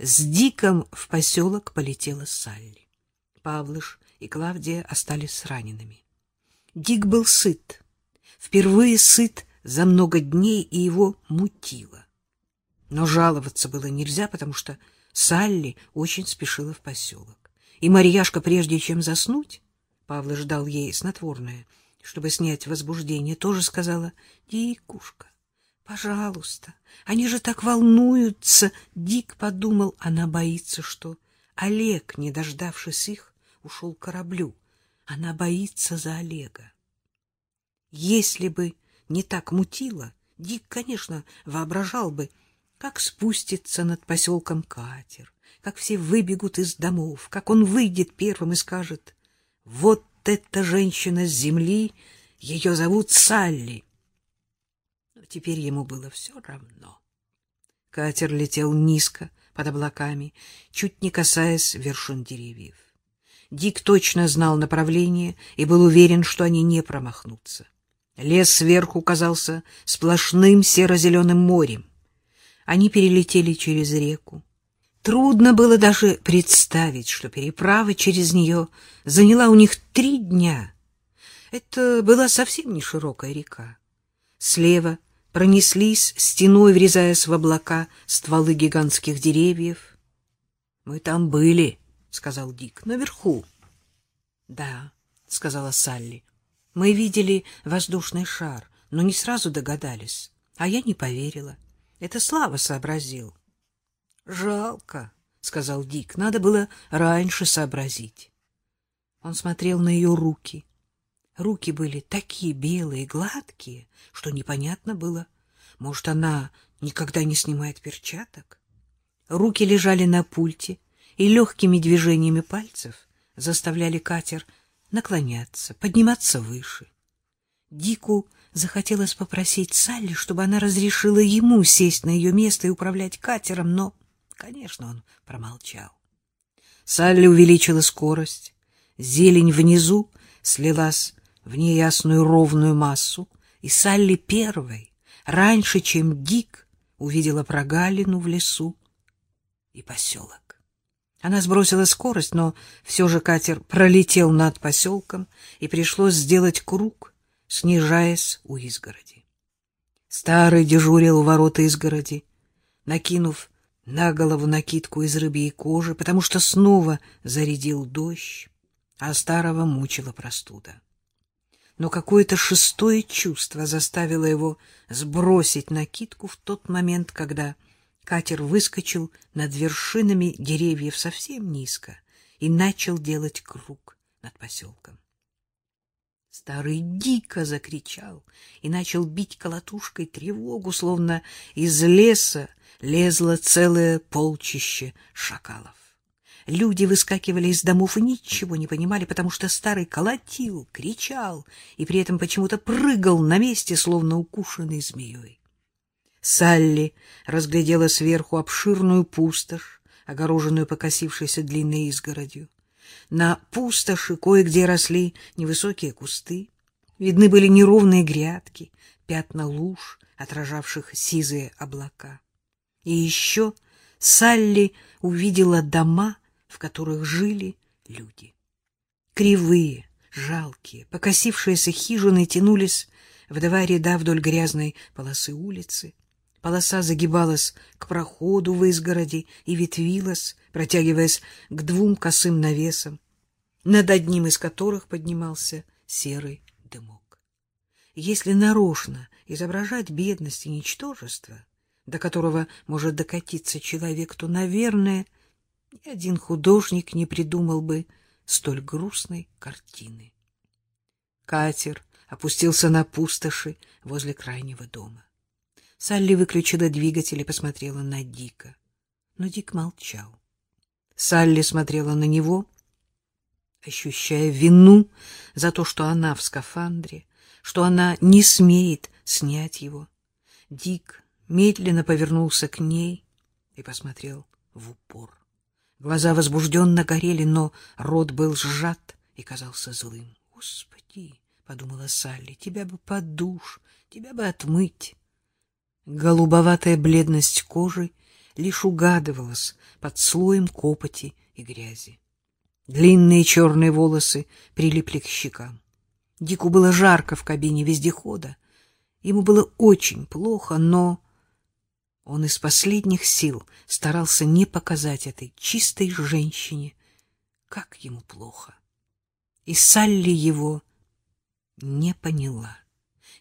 С Диком в поселок полетела Салли. Павлыш и Клавдия остались с ранеными. Дик был сыт. Впервые сыт за много дней, и его мутило. Но жаловаться было нельзя, потому что Салли очень спешила в поселок. И Марьяшка, прежде чем заснуть, Павла ждал ей снотворное, чтобы снять возбуждение, тоже сказала, «Дикушка, пожалуйста, они же так волнуются!» Дик подумал, она боится, что Олег, не дождавшись их, ушел к кораблю. Она боится за Олега. Если бы не так мутило, Дик, конечно, воображал бы, как спустится над поселком катер, как все выбегут из домов, как он выйдет первым и скажет «Вот эта женщина с земли, ее зовут Салли». Теперь ему было все равно. Катер летел низко, под облаками, чуть не касаясь вершин деревьев. Дик точно знал направление и был уверен, что они не промахнутся. Лес сверху казался сплошным серо-зеленым морем. Они перелетели через реку. Трудно было даже представить, что переправа через нее заняла у них три дня. Это была совсем не широкая река. Слева пронеслись стеной, врезаясь в облака стволы гигантских деревьев. — Мы там были, — сказал Дик, — наверху. — Да, — сказала Салли, — мы видели воздушный шар, но не сразу догадались, а я не поверила. Это Слава сообразил. — Жалко, — сказал Дик, — надо было раньше сообразить. Он смотрел на ее руки. Руки были такие белые, гладкие, что непонятно было, может, она никогда не снимает перчаток. Руки лежали на пульте, и легкими движениями пальцев заставляли катер наклоняться, подниматься выше. Дику захотелось попросить Салли, чтобы она разрешила ему сесть на ее место и управлять катером, но, конечно, он промолчал. Салли увеличила скорость. Зелень внизу слилась в неясную ровную массу, и Салли первой, раньше, чем Дик, увидела прогалину в лесу и поселок. Она сбросила скорость, но все же катер пролетел над поселком, и пришлось сделать круг, снижаясь у изгороди. Старый дежурил у ворот изгороди, накинув на голову накидку из рыбьей кожи, потому что снова зарядил дождь, а старого мучила простуда. Но какое-то шестое чувство заставило его сбросить накидку в тот момент, когда Катер выскочил над вершинами деревьев совсем низко и начал делать круг над поселком. Старый дико закричал и начал бить колотушкой тревогу, словно из леса лезло целое полчище шакалов. Люди выскакивали из домов и ничего не понимали, потому что старый колотил, кричал и при этом почему-то прыгал на месте, словно укушенный змеей. Салли разглядела сверху обширную пустошь, огороженную покосившейся длинной изгородью. На пустоши кое-где росли невысокие кусты. Видны были неровные грядки, пятна луж, отражавших сизые облака. И еще Салли увидела дома, в которых жили люди. Кривые, жалкие, покосившиеся хижины тянулись в два ряда вдоль грязной полосы улицы. Полоса загибалась к проходу в изгороди и ветвилась, протягиваясь к двум косым навесам, над одним из которых поднимался серый дымок. Если нарочно изображать бедность и ничтожество, до которого может докатиться человек, то, наверное, ни один художник не придумал бы столь грустной картины. Катер опустился на пустоши возле крайнего дома. Салли выключила двигатель и посмотрела на Дика. Но Дик молчал. Салли смотрела на него, ощущая вину за то, что она в скафандре, что она не смеет снять его. Дик медленно повернулся к ней и посмотрел в упор. Глаза возбужденно горели, но рот был сжат и казался злым. — Господи! — подумала Салли, — тебя бы под душ, тебя бы отмыть голубоватая бледность кожи, лишь угадывалась под слоем копоти и грязи. Длинные черные волосы прилипли к щекам. Дику было жарко в кабине вездехода. Ему было очень плохо, но он из последних сил старался не показать этой чистой женщине, как ему плохо. И Салли его не поняла.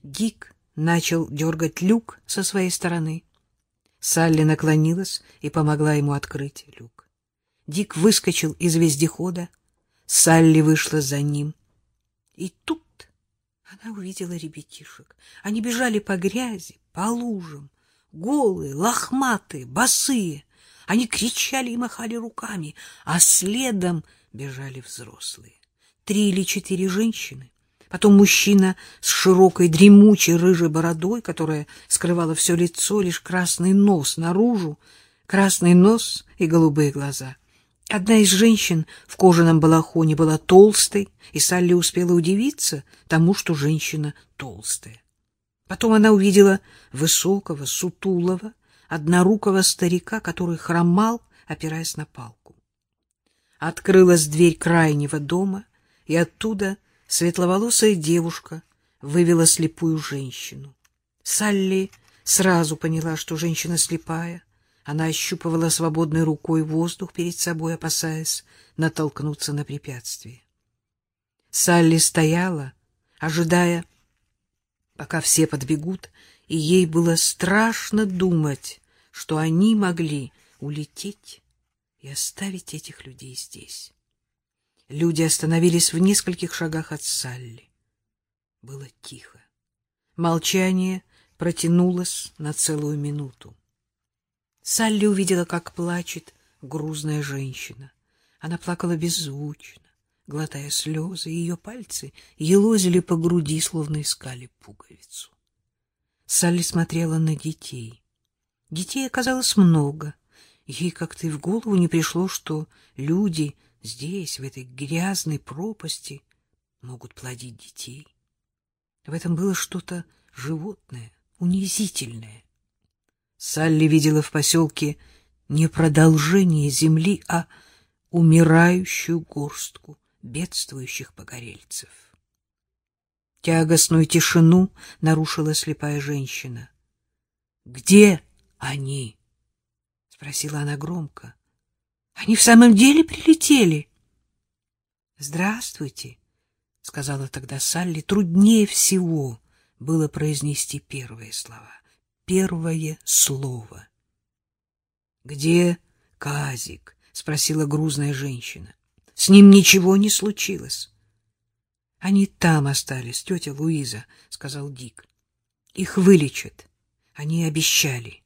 Дик начал дергать люк со своей стороны. Салли наклонилась и помогла ему открыть люк. Дик выскочил из вездехода. Салли вышла за ним. И тут она увидела ребятишек. Они бежали по грязи, по лужам, голые, лохматые, босые. Они кричали и махали руками, а следом бежали взрослые. Три или четыре женщины, потом мужчина с широкой дремучей рыжей бородой, которая скрывала все лицо, лишь красный нос наружу, красный нос и голубые глаза. Одна из женщин в кожаном балахоне была толстой, и Салли успела удивиться тому, что женщина толстая. Потом она увидела высокого, сутулого, однорукого старика, который хромал, опираясь на палку. Открылась дверь крайнего дома, и оттуда светловолосая девушка вывела слепую женщину. Салли сразу поняла, что женщина слепая. Она ощупывала свободной рукой воздух перед собой, опасаясь натолкнуться на препятствие. Салли стояла, ожидая, пока все подбегут, и ей было страшно думать, что они могли улететь и оставить этих людей здесь. Люди остановились в нескольких шагах от Салли. Было тихо. Молчание протянулось на целую минуту. Салли увидела, как плачет грузная женщина. Она плакала беззвучно, глотая слезы, ее пальцы елозили по груди, словно искали пуговицу. Салли смотрела на детей. Детей оказалось много. Ей как-то и в голову не пришло, что люди здесь, в этой грязной пропасти, могут плодить детей. В этом было что-то животное, унизительное. Салли видела в поселке не продолжение земли, а умирающую горстку бедствующих погорельцев. Тягостную тишину нарушила слепая женщина. — Где они? — спросила она громко. — Они в самом деле прилетели? — Здравствуйте, — сказала тогда Салли. Труднее всего было произнести первые слова. Первое слово. — Где Казик? — спросила грузная женщина. — С ним ничего не случилось. — Они там остались, тетя Луиза, — сказал Дик. — Их вылечат. Они обещали.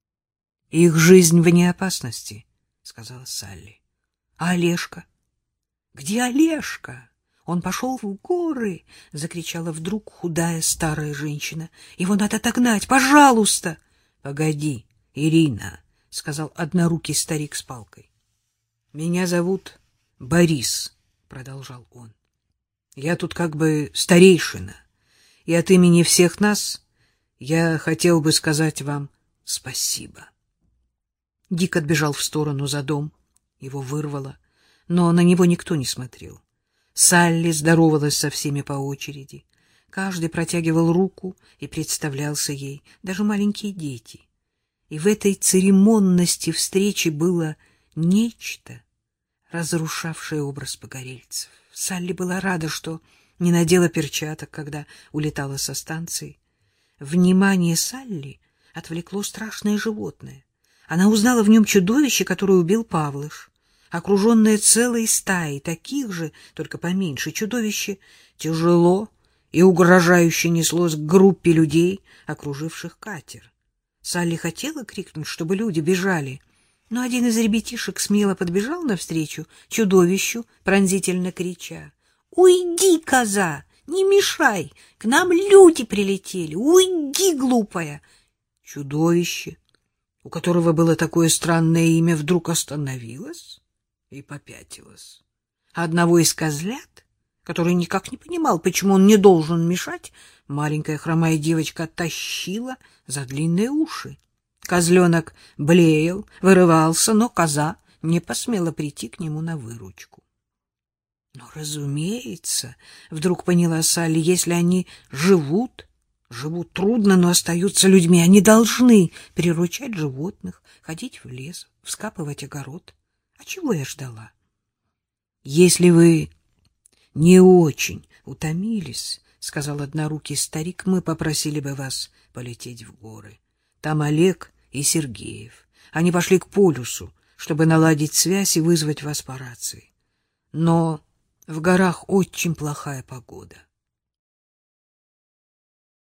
— Их жизнь вне опасности, — сказала Салли. — А Олежка? — Где Олежка? Он пошел в горы, — закричала вдруг худая старая женщина. — Его надо отогнать, пожалуйста! — Погоди, Ирина, — сказал однорукий старик с палкой. — Меня зовут Борис, — продолжал он. — Я тут как бы старейшина, и от имени всех нас я хотел бы сказать вам спасибо. Дик отбежал в сторону за дом. Его вырвало, но на него никто не смотрел. Салли здоровалась со всеми по очереди. Каждый протягивал руку и представлялся ей, даже маленькие дети. И в этой церемонности встречи было нечто, разрушавшее образ погорельцев. Салли была рада, что не надела перчаток, когда улетала со станции. Внимание Салли отвлекло страшное животное. Она узнала в нем чудовище, которое убил Павлыш. Окруженное целой стаей таких же, только поменьше, чудовище тяжело и угрожающе неслось к группе людей, окруживших катер. Салли хотела крикнуть, чтобы люди бежали, но один из ребятишек смело подбежал навстречу чудовищу, пронзительно крича. — Уйди, коза! Не мешай! К нам люди прилетели! Уйди, глупая! Чудовище у которого было такое странное имя, вдруг остановилась и попятилась. Одного из козлят, который никак не понимал, почему он не должен мешать, маленькая хромая девочка тащила за длинные уши. Козленок блеял, вырывался, но коза не посмела прийти к нему на выручку. Ну, разумеется, вдруг поняла Салли, если они живут, живут трудно, но остаются людьми, они должны приручать животных, ходить в лес, вскапывать огород. А чего я ждала? Если вы не очень утомились, — сказал однорукий старик, — мы попросили бы вас полететь в горы. Там Олег и Сергеев. Они пошли к полюсу, чтобы наладить связь и вызвать вас по рации. Но в горах очень плохая погода.